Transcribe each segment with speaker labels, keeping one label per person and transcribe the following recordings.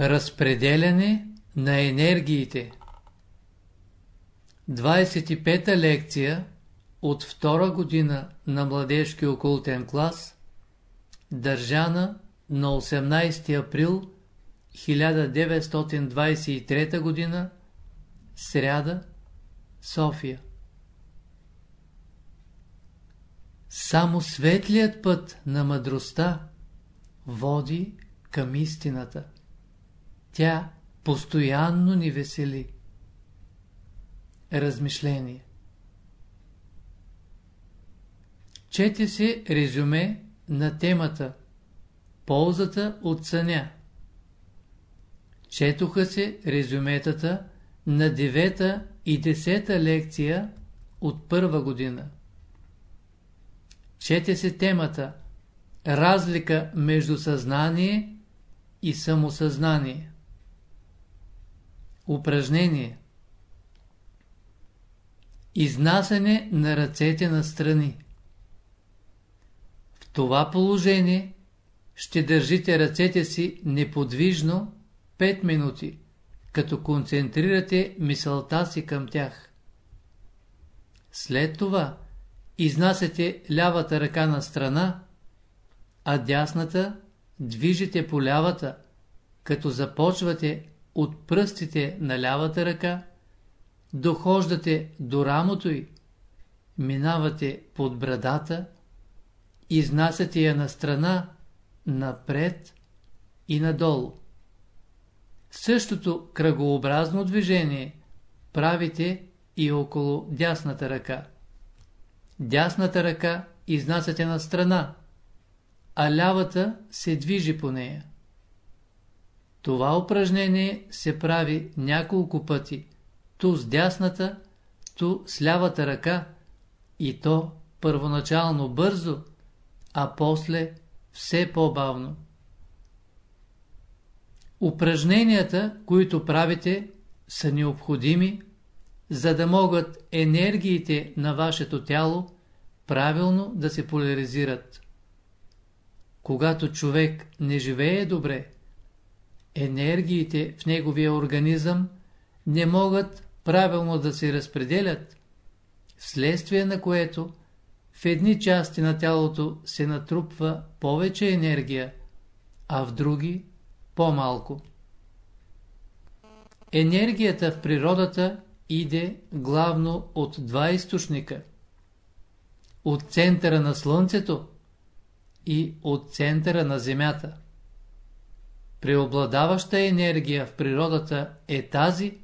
Speaker 1: Разпределяне на енергиите 25-та лекция от втора година на младежки окултен клас държана на 18 април 1923 година сряда София Само светлият път на мъдростта води към истината. Тя постоянно ни весели. Размишление Чете се резюме на темата Ползата от съня. Четоха се резюметата на 9 и 10 лекция от първа година. Чете се темата Разлика между съзнание и самосъзнание. Упражнение Изнасяне на ръцете на страни В това положение ще държите ръцете си неподвижно 5 минути, като концентрирате мисълта си към тях. След това изнасяте лявата ръка на страна, а дясната движите по лявата, като започвате от пръстите на лявата ръка, дохождате до рамото й, минавате под брадата, изнасяте я на страна, напред и надолу. Същото кръгообразно движение правите и около дясната ръка. Дясната ръка изнасяте на страна, а лявата се движи по нея. Това упражнение се прави няколко пъти, ту с дясната, ту с лявата ръка, и то първоначално бързо, а после все по-бавно. Упражненията, които правите, са необходими, за да могат енергиите на вашето тяло правилно да се поляризират. Когато човек не живее добре, енергиите в неговия организъм не могат правилно да се разпределят, вследствие на което в едни части на тялото се натрупва повече енергия, а в други по-малко. Енергията в природата иде главно от два източника. От центъра на Слънцето и от центъра на Земята. Преобладаваща енергия в природата е тази,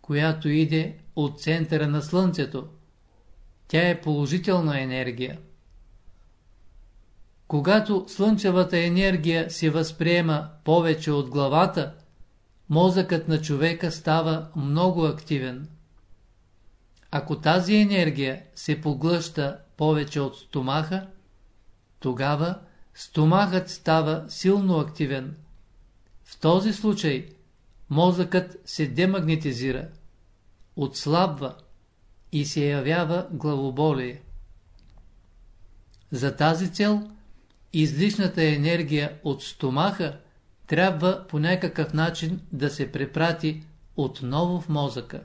Speaker 1: която иде от центъра на Слънцето. Тя е положителна енергия. Когато слънчевата енергия се възприема повече от главата, мозъкът на човека става много активен. Ако тази енергия се поглъща повече от стомаха, тогава стомахът става силно активен. В този случай мозъкът се демагнетизира, отслабва и се явява главоболие. За тази цел излишната енергия от стомаха трябва по някакъв начин да се препрати отново в мозъка.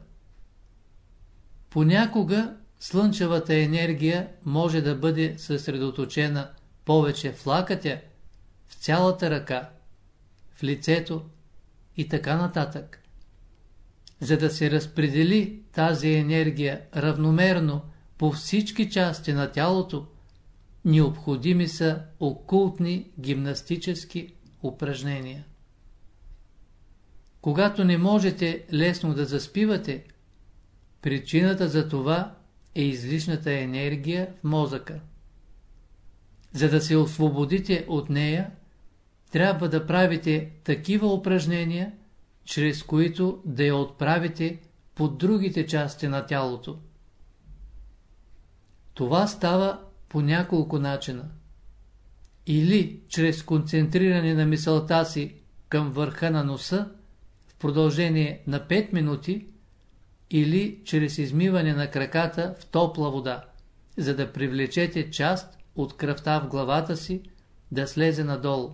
Speaker 1: Понякога слънчевата енергия може да бъде съсредоточена повече в лакътя, в цялата ръка, в лицето и така нататък. За да се разпредели тази енергия равномерно по всички части на тялото, необходими са окултни гимнастически упражнения. Когато не можете лесно да заспивате, причината за това е излишната енергия в мозъка. За да се освободите от нея, трябва да правите такива упражнения, чрез които да я отправите по другите части на тялото. Това става по няколко начина. Или чрез концентриране на мисълта си към върха на носа в продължение на 5 минути, или чрез измиване на краката в топла вода, за да привлечете част от кръвта в главата си да слезе надолу.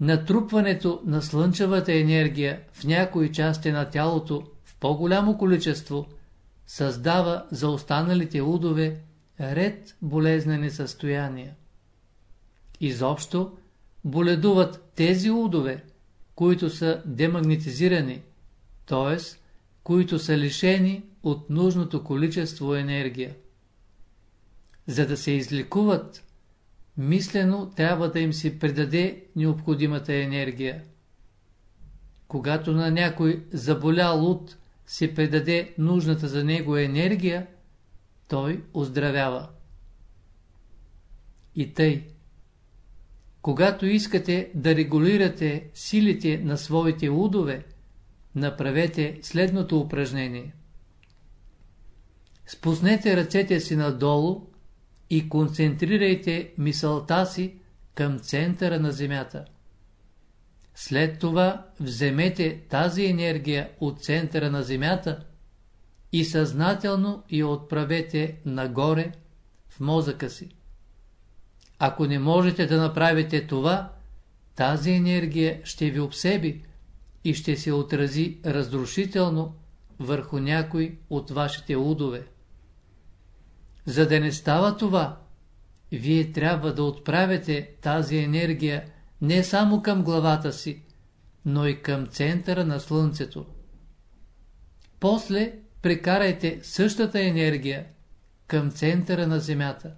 Speaker 1: Натрупването на слънчевата енергия в някои части на тялото в по-голямо количество създава за останалите удове ред болезнени състояния. Изобщо боледуват тези удове, които са демагнетизирани, т.е. които са лишени от нужното количество енергия. За да се излекуват, мислено трябва да им се придаде необходимата енергия. Когато на някой заболял луд се предаде нужната за него енергия, той оздравява. И тъй. Когато искате да регулирате силите на своите удове, направете следното упражнение. Спуснете ръцете си надолу и концентрирайте мисълта си към центъра на Земята. След това вземете тази енергия от центъра на Земята и съзнателно я отправете нагоре в мозъка си. Ако не можете да направите това, тази енергия ще ви обсеби и ще се отрази разрушително върху някой от вашите удове. За да не става това, вие трябва да отправяте тази енергия не само към главата си, но и към центъра на Слънцето. После прекарайте същата енергия към центъра на Земята.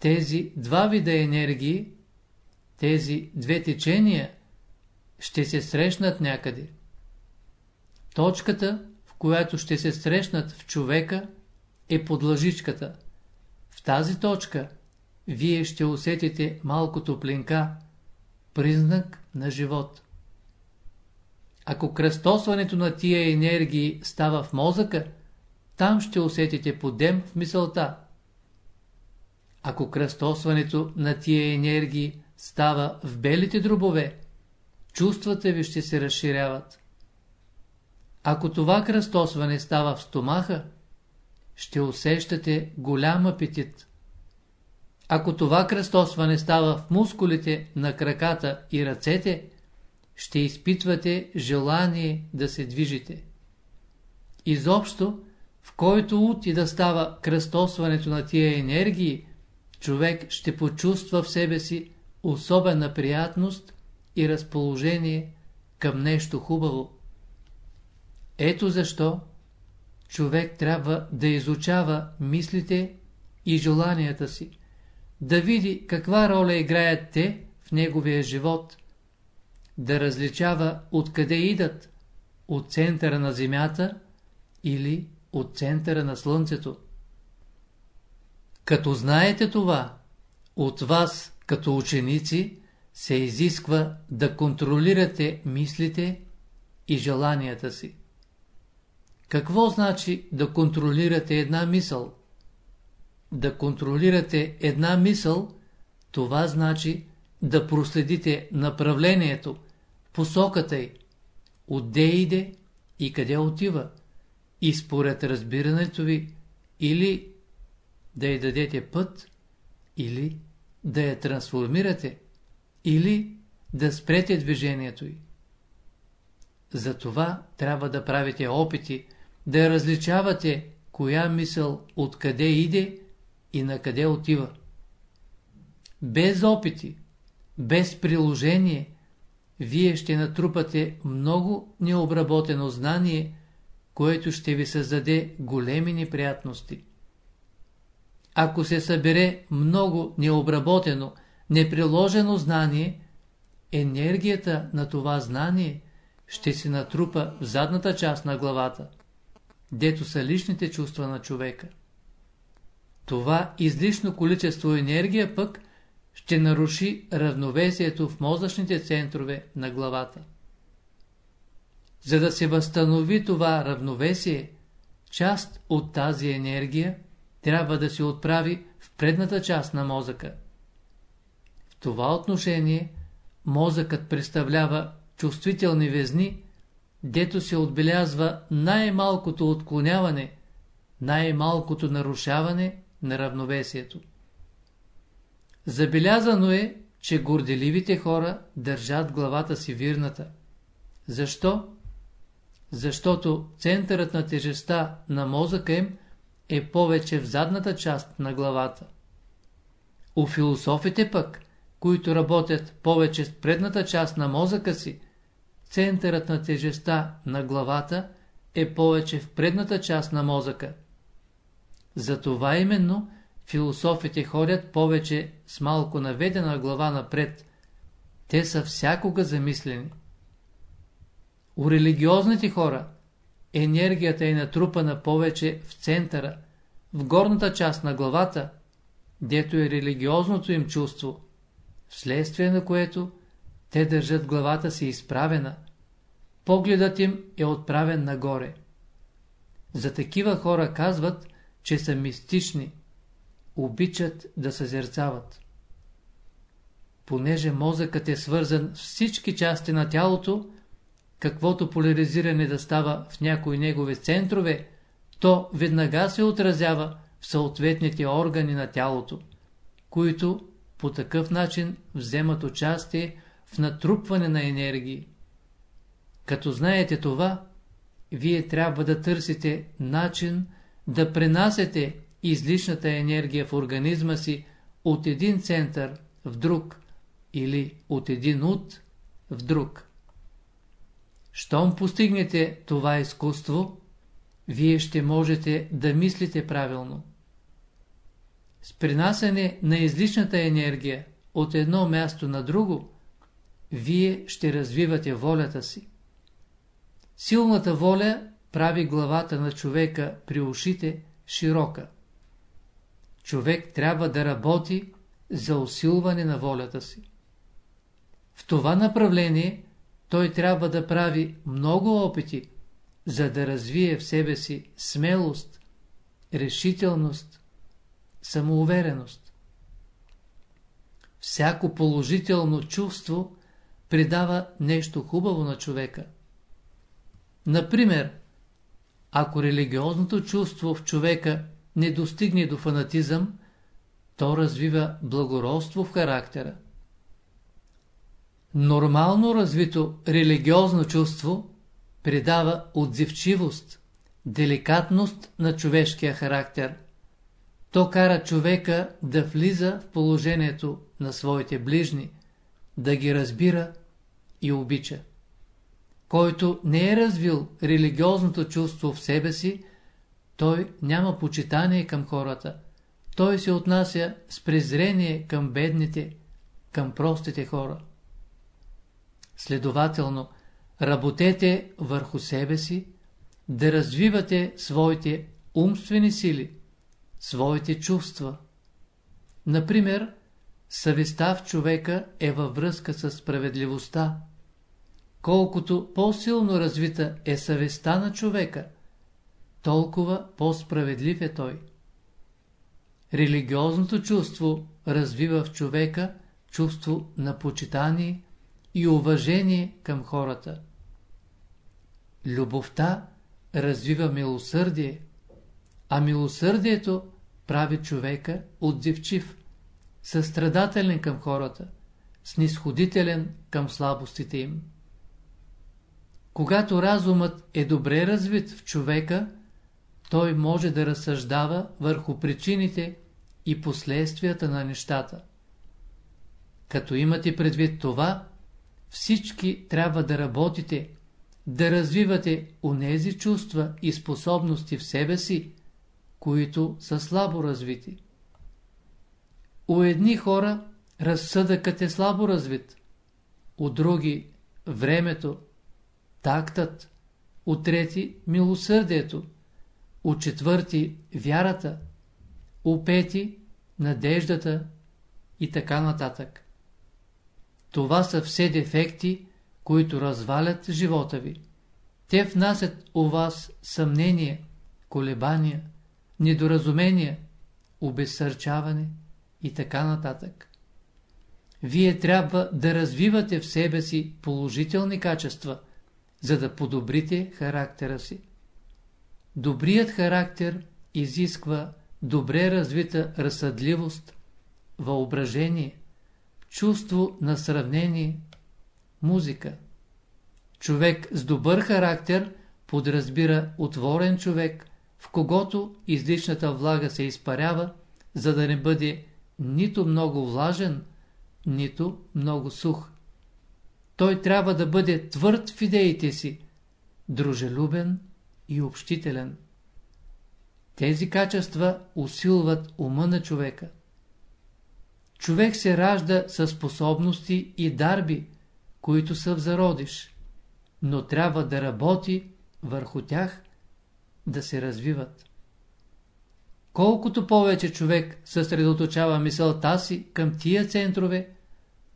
Speaker 1: Тези два вида енергии, тези две течения, ще се срещнат някъде. Точката, в която ще се срещнат в човека, е под лъжичката. В тази точка вие ще усетите малко топлинка, признак на живот. Ако кръстосването на тия енергии става в мозъка, там ще усетите подем в мисълта. Ако кръстосването на тия енергии става в белите дробове, чувствата ви ще се разширяват. Ако това кръстосване става в стомаха, ще усещате голям апетит. Ако това кръстосване става в мускулите на краката и ръцете, ще изпитвате желание да се движите. Изобщо, в който ут и да става кръстосването на тия енергии, човек ще почувства в себе си особена приятност и разположение към нещо хубаво. Ето защо човек трябва да изучава мислите и желанията си, да види каква роля играят те в неговия живот, да различава откъде идат, от центъра на Земята или от центъра на Слънцето. Като знаете това, от вас, като ученици, се изисква да контролирате мислите и желанията си. Какво значи да контролирате една мисъл? Да контролирате една мисъл, това значи да проследите направлението, посоката й, отде иде и къде отива, и според разбирането ви или да й дадете път, или да я трансформирате, или да спрете движението й. Затова трябва да правите опити, да различавате коя мисъл откъде иде и на къде отива. Без опити, без приложение, вие ще натрупате много необработено знание, което ще ви създаде големи неприятности. Ако се събере много необработено, неприложено знание, енергията на това знание ще се натрупа в задната част на главата дето са личните чувства на човека. Това излишно количество енергия пък ще наруши равновесието в мозъчните центрове на главата. За да се възстанови това равновесие, част от тази енергия трябва да се отправи в предната част на мозъка. В това отношение мозъкът представлява чувствителни везни, дето се отбелязва най-малкото отклоняване, най-малкото нарушаване на равновесието. Забелязано е, че горделивите хора държат главата си вирната. Защо? Защото центърът на тежестта на мозъка им е повече в задната част на главата. У философите пък, които работят повече с предната част на мозъка си, центърът на тежестта на главата е повече в предната част на мозъка. Затова именно философите ходят повече с малко наведена глава напред. Те са всякога замислени. У религиозните хора енергията е натрупана повече в центъра, в горната част на главата, дето е религиозното им чувство, вследствие на което те държат главата си изправена. Погледът им е отправен нагоре. За такива хора казват, че са мистични, обичат да съзерцават. Понеже мозъкът е свързан с всички части на тялото, каквото поляризиране да става в някои негови центрове, то веднага се отразява в съответните органи на тялото, които по такъв начин вземат участие в натрупване на енергии. Като знаете това, вие трябва да търсите начин да пренасете излишната енергия в организма си от един център в друг или от един ут в друг. Щом постигнете това изкуство, вие ще можете да мислите правилно. С принасяне на излишната енергия от едно място на друго, вие ще развивате волята си. Силната воля прави главата на човека при ушите широка. Човек трябва да работи за усилване на волята си. В това направление той трябва да прави много опити, за да развие в себе си смелост, решителност, самоувереност. Всяко положително чувство придава нещо хубаво на човека. Например, ако религиозното чувство в човека не достигне до фанатизъм, то развива благородство в характера. Нормално развито религиозно чувство придава отзивчивост, деликатност на човешкия характер. То кара човека да влиза в положението на своите ближни, да ги разбира и обича. Който не е развил религиозното чувство в себе си, той няма почитание към хората. Той се отнася с презрение към бедните, към простите хора. Следователно, работете върху себе си, да развивате своите умствени сили, своите чувства. Например, съвестта в човека е във връзка с справедливостта. Колкото по-силно развита е съвестта на човека, толкова по-справедлив е той. Религиозното чувство развива в човека чувство на почитание и уважение към хората. Любовта развива милосърдие, а милосърдието прави човека отзивчив, състрадателен към хората, снисходителен към слабостите им. Когато разумът е добре развит в човека, той може да разсъждава върху причините и последствията на нещата. Като имате предвид това, всички трябва да работите, да развивате онези чувства и способности в себе си, които са слабо развити. У едни хора разсъдъкът е слабо развит, у други времето, тактът, у трети милосърдието, у четвърти вярата, у пети надеждата и така нататък. Това са все дефекти, които развалят живота ви. Те внасят у вас съмнение, колебания, недоразумения, обезсърчаване и така нататък. Вие трябва да развивате в себе си положителни качества, за да подобрите характера си. Добрият характер изисква добре развита разсъдливост, въображение, чувство на сравнение, музика. Човек с добър характер подразбира отворен човек, в когото излишната влага се изпарява, за да не бъде нито много влажен, нито много сух. Той трябва да бъде твърд в идеите си, дружелюбен и общителен. Тези качества усилват ума на човека. Човек се ражда със способности и дарби, които са в зародиш, но трябва да работи върху тях, да се развиват. Колкото повече човек съсредоточава мисълта си към тия центрове,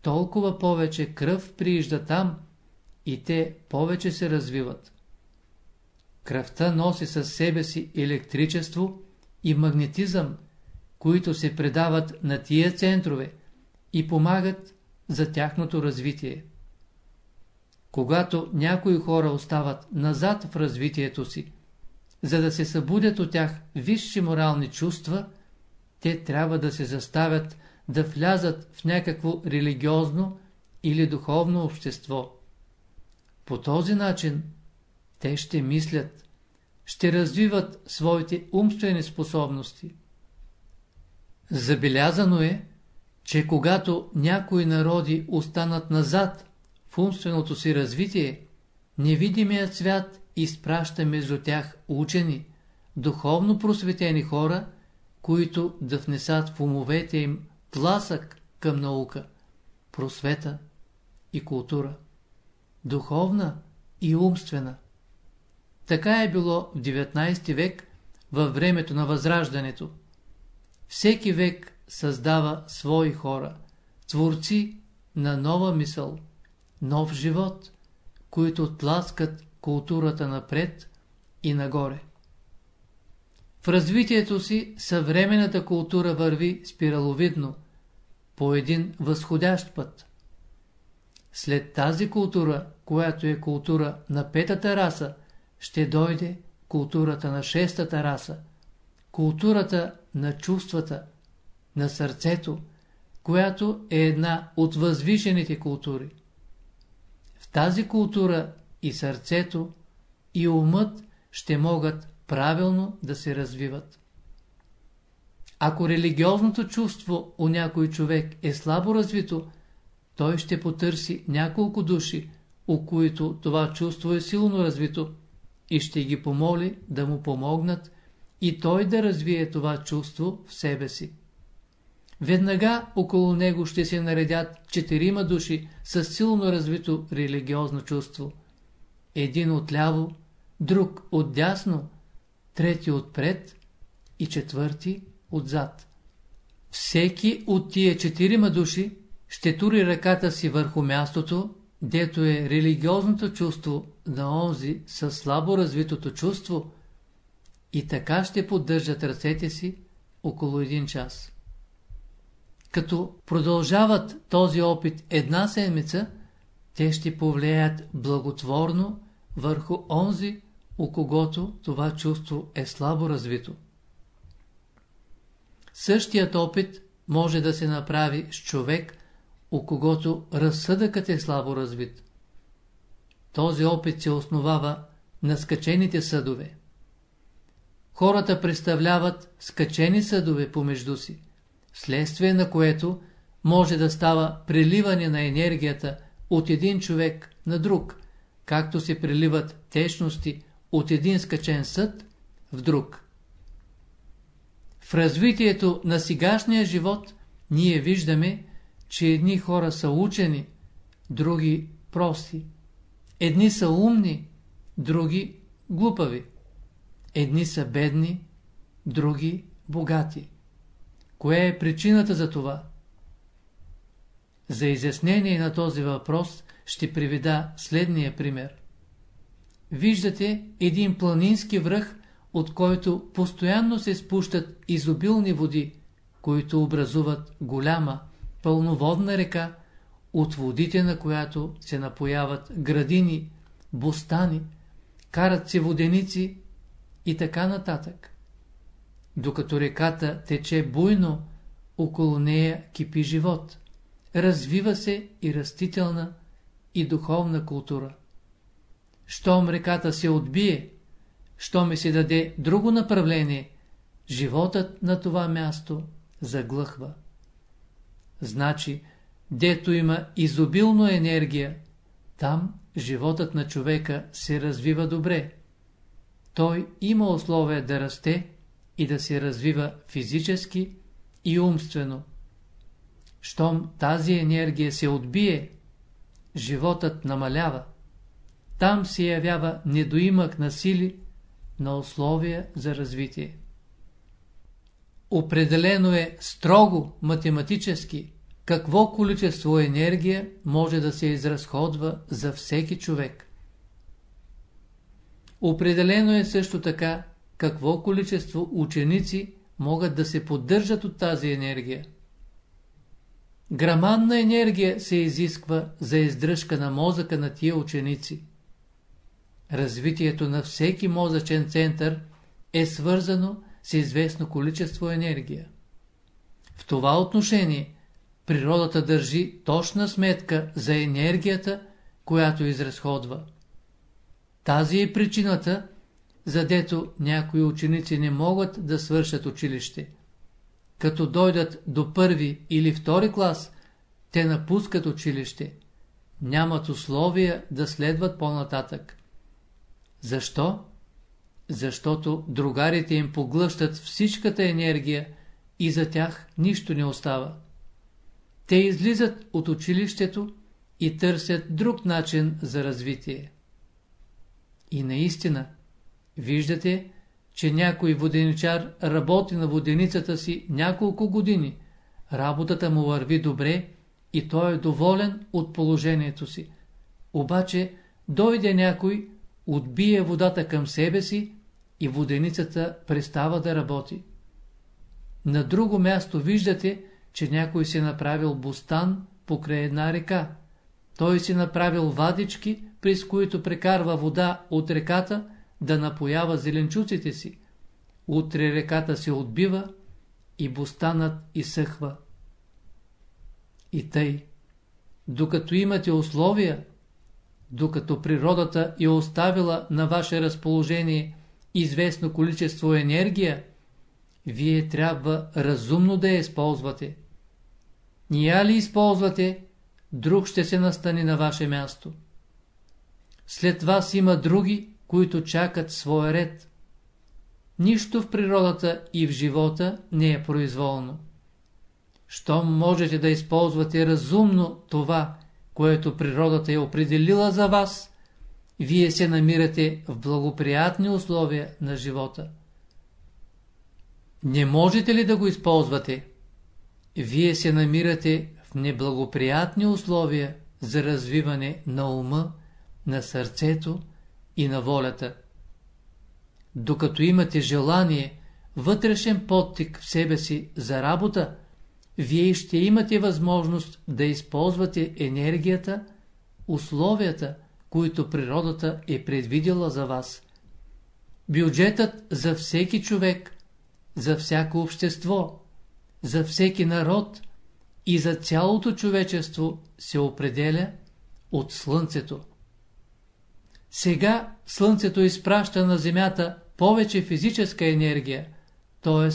Speaker 1: толкова повече кръв приижда там и те повече се развиват. Кръвта носи със себе си електричество и магнетизъм, които се предават на тия центрове и помагат за тяхното развитие. Когато някои хора остават назад в развитието си, за да се събудят от тях висши морални чувства, те трябва да се заставят да влязат в някакво религиозно или духовно общество. По този начин те ще мислят, ще развиват своите умствени способности. Забелязано е, че когато някои народи останат назад в умственото си развитие, невидимият свят изпраща между тях учени, духовно просветени хора, които да внесат в умовете им тласък към наука, просвета и култура, духовна и умствена. Така е било в 19 век, във времето на Възраждането. Всеки век създава свои хора, творци на нова мисъл, нов живот, които тласкат културата напред и нагоре. В развитието си съвременната култура върви спираловидно, по един възходящ път. След тази култура, която е култура на петата раса, ще дойде културата на шестата раса, културата на чувствата, на сърцето, която е една от възвишените култури. В тази култура и сърцето, и умът ще могат правилно да се развиват. Ако религиозното чувство у някой човек е слабо развито, той ще потърси няколко души, у които това чувство е силно развито, и ще ги помоли да му помогнат и той да развие това чувство в себе си. Веднага около него ще се наредят четирима души с силно развито религиозно чувство. Един отляво, друг отдясно, трети отпред и четвърти отзад. Всеки от тия четирима души ще тури ръката си върху мястото, дето е религиозното чувство на онзи със слабо развитото чувство и така ще поддържат ръцете си около един час. Като продължават този опит една седмица, те ще повлияят благотворно върху онзи, у когото това чувство е слабо развито. Същият опит може да се направи с човек, у когото разсъдъкът е слабо развит. Този опит се основава на скачените съдове. Хората представляват скачени съдове помежду си, следствие на което може да става преливане на енергията от един човек на друг, както се преливат течности от един скачен съд в друг. В развитието на сегашния живот ние виждаме, че едни хора са учени, други прости. Едни са умни, други глупави. Едни са бедни, други богати. Кое е причината за това? За изяснение на този въпрос ще приведа следния пример. Виждате един планински връх, от който постоянно се спущат изобилни води, които образуват голяма, пълноводна река, от водите на която се напояват градини, бостани, карат се воденици и така нататък. Докато реката тече буйно, около нея кипи живот. Развива се и растителна, и духовна култура. Щом реката се отбие, що ми се даде друго направление, животът на това място заглъхва. Значи, дето има изобилно енергия, там животът на човека се развива добре. Той има условия да расте и да се развива физически и умствено. Щом тази енергия се отбие, животът намалява. Там се явява недоимък на сили, на условия за развитие. Определено е строго математически какво количество енергия може да се изразходва за всеки човек. Определено е също така какво количество ученици могат да се поддържат от тази енергия. Граманна енергия се изисква за издръжка на мозъка на тия ученици. Развитието на всеки мозъчен център е свързано с известно количество енергия. В това отношение природата държи точна сметка за енергията, която изразходва. Тази е причината, задето някои ученици не могат да свършат училище. Като дойдат до първи или втори клас, те напускат училище. Нямат условия да следват по-нататък. Защо? Защото другарите им поглъщат всичката енергия и за тях нищо не остава. Те излизат от училището и търсят друг начин за развитие. И наистина, виждате, че някой воденичар работи на воденицата си няколко години, работата му върви добре и той е доволен от положението си. Обаче дойде някой, отбие водата към себе си и воденицата престава да работи. На друго място виждате, че някой си направил бустан покрай една река. Той си направил вадички, през които прекарва вода от реката да напоява зеленчуците си. Утре реката се отбива и бустанът изсъхва. И тъй, докато имате условия, докато природата е оставила на ваше разположение известно количество енергия, вие трябва разумно да я използвате. Ния ли използвате, друг ще се настани на ваше място. След вас има други, които чакат своя ред. Нищо в природата и в живота не е произволно. Щом можете да използвате разумно това, което природата е определила за вас, вие се намирате в благоприятни условия на живота. Не можете ли да го използвате? Вие се намирате в неблагоприятни условия за развиване на ума, на сърцето и на волята. Докато имате желание, вътрешен подтик в себе си за работа, вие ще имате възможност да използвате енергията, условията, които природата е предвидела за вас. Бюджетът за всеки човек, за всяко общество, за всеки народ и за цялото човечество се определя от Слънцето. Сега Слънцето изпраща на Земята повече физическа енергия, т.е.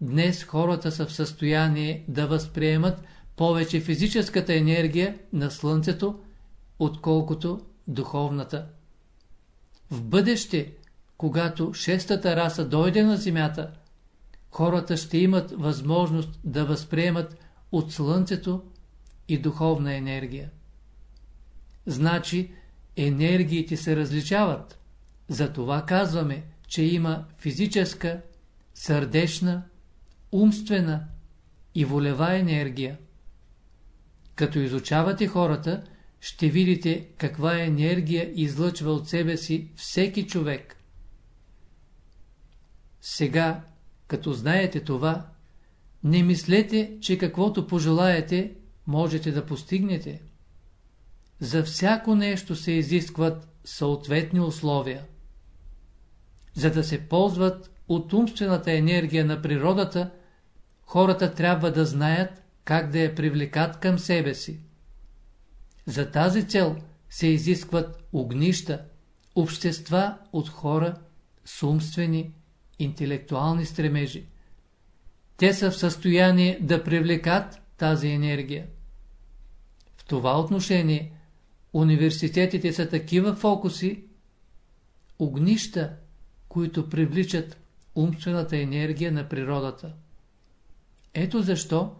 Speaker 1: днес хората са в състояние да възприемат повече физическата енергия на Слънцето, отколкото духовната. В бъдеще, когато шестата раса дойде на Земята, хората ще имат възможност да възприемат от Слънцето и духовна енергия. Значи, енергиите се различават. Затова казваме, че има физическа, сърдечна, умствена и волева енергия. Като изучавате хората, ще видите каква енергия излъчва от себе си всеки човек. Сега, като знаете това, не мислете, че каквото пожелаете, можете да постигнете. За всяко нещо се изискват съответни условия. За да се ползват от умствената енергия на природата, хората трябва да знаят как да я привлекат към себе си. За тази цел се изискват огнища, общества от хора с умствени, интелектуални стремежи. Те са в състояние да привлекат тази енергия. В това отношение университетите са такива фокуси, огнища, които привличат умствената енергия на природата. Ето защо,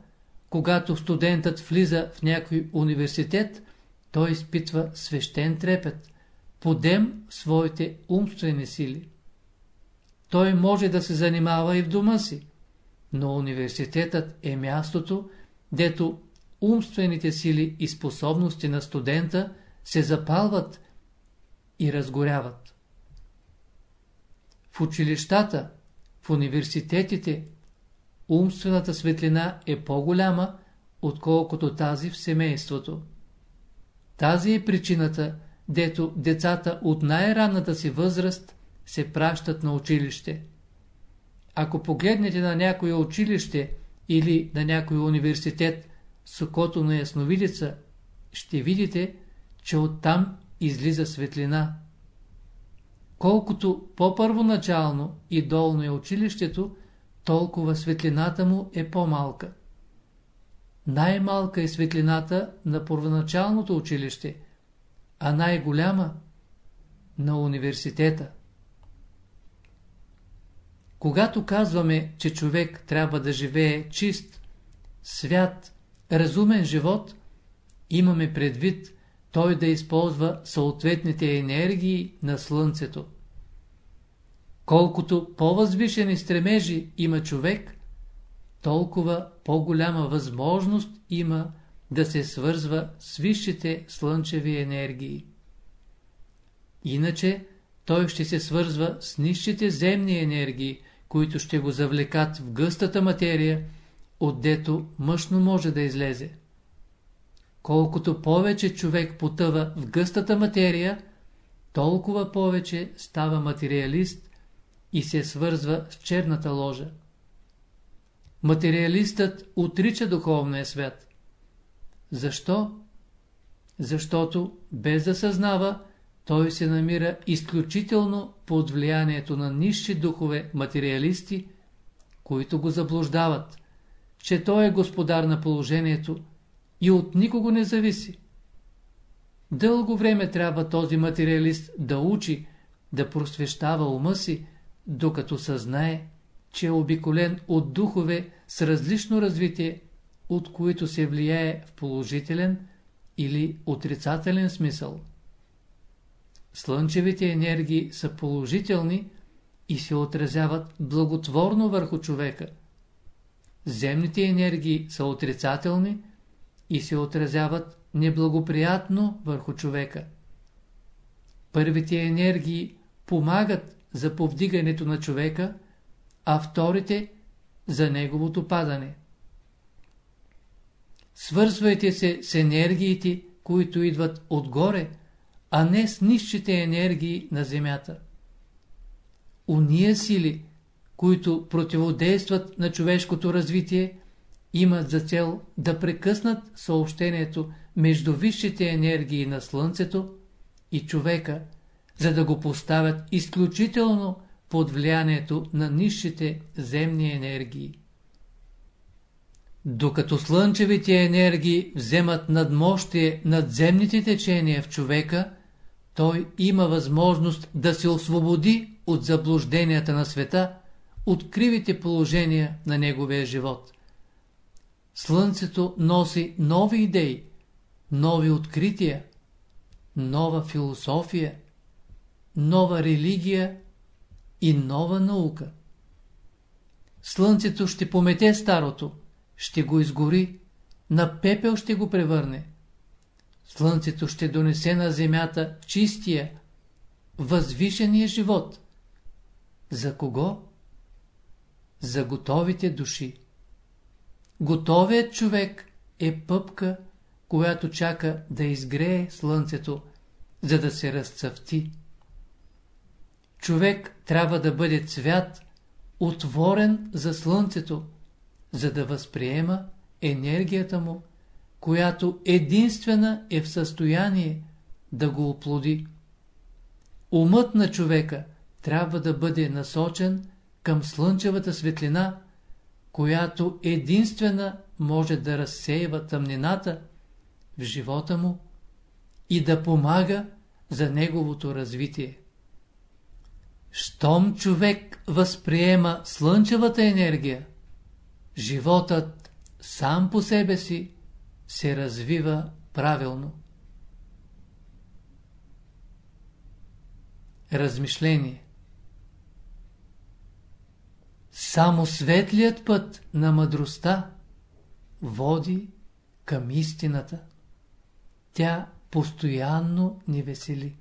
Speaker 1: когато студентът влиза в някой университет, той изпитва свещен трепет, подем своите умствени сили. Той може да се занимава и в дома си, но университетът е мястото, дето умствените сили и способности на студента се запалват и разгоряват. В училищата, в университетите, умствената светлина е по-голяма, отколкото тази в семейството. Тази е причината, дето децата от най-ранната си възраст се пращат на училище. Ако погледнете на някое училище или на някой университет с окото на ясновидеца, ще видите, че оттам излиза светлина. Колкото по-първоначално и долно е училището, толкова светлината му е по-малка. Най-малка е светлината на първоначалното училище, а най-голяма на университета. Когато казваме, че човек трябва да живее чист, свят, разумен живот, имаме предвид той да използва съответните енергии на Слънцето. Колкото по-възвишени стремежи има човек, толкова по-голяма възможност има да се свързва с висшите слънчеви енергии. Иначе той ще се свързва с нищите земни енергии, които ще го завлекат в гъстата материя, отдето мъжно може да излезе. Колкото повече човек потъва в гъстата материя, толкова повече става материалист и се свързва с черната ложа. Материалистът отрича духовния свят. Защо? Защото, без да съзнава, той се намира изключително под влиянието на нищи духове материалисти, които го заблуждават, че той е господар на положението и от никого не зависи. Дълго време трябва този материалист да учи, да просвещава ума си, докато съзнае, че е обиколен от духове с различно развитие, от които се влияе в положителен или отрицателен смисъл. Слънчевите енергии са положителни и се отразяват благотворно върху човека. Земните енергии са отрицателни и се отразяват неблагоприятно върху човека. Първите енергии помагат за повдигането на човека, а вторите за неговото падане. Свързвайте се с енергиите, които идват отгоре, а не с нищите енергии на Земята. Уния сили, които противодействат на човешкото развитие, имат за цел да прекъснат съобщението между висшите енергии на Слънцето и човека, за да го поставят изключително под влиянието на низшите земни енергии. Докато слънчевите енергии вземат надмощие над земните течения в човека, той има възможност да се освободи от заблужденията на света, от кривите положения на неговия живот. Слънцето носи нови идеи, нови открития, нова философия, нова религия и нова наука. Слънцето ще помете старото, ще го изгори, на пепел ще го превърне. Слънцето ще донесе на земята чистия, възвишения живот. За кого? За готовите души. Готовият човек е пъпка, която чака да изгрее слънцето, за да се разцъфти. Човек трябва да бъде цвят, отворен за слънцето, за да възприема енергията му, която единствена е в състояние да го оплоди. Умът на човека трябва да бъде насочен към слънчевата светлина, която единствена може да разсеява тъмнината в живота му и да помага за неговото развитие. Щом човек възприема слънчевата енергия, животът сам по себе си се развива правилно. Размишление Само светлият път на мъдростта води към истината. Тя постоянно ни весели.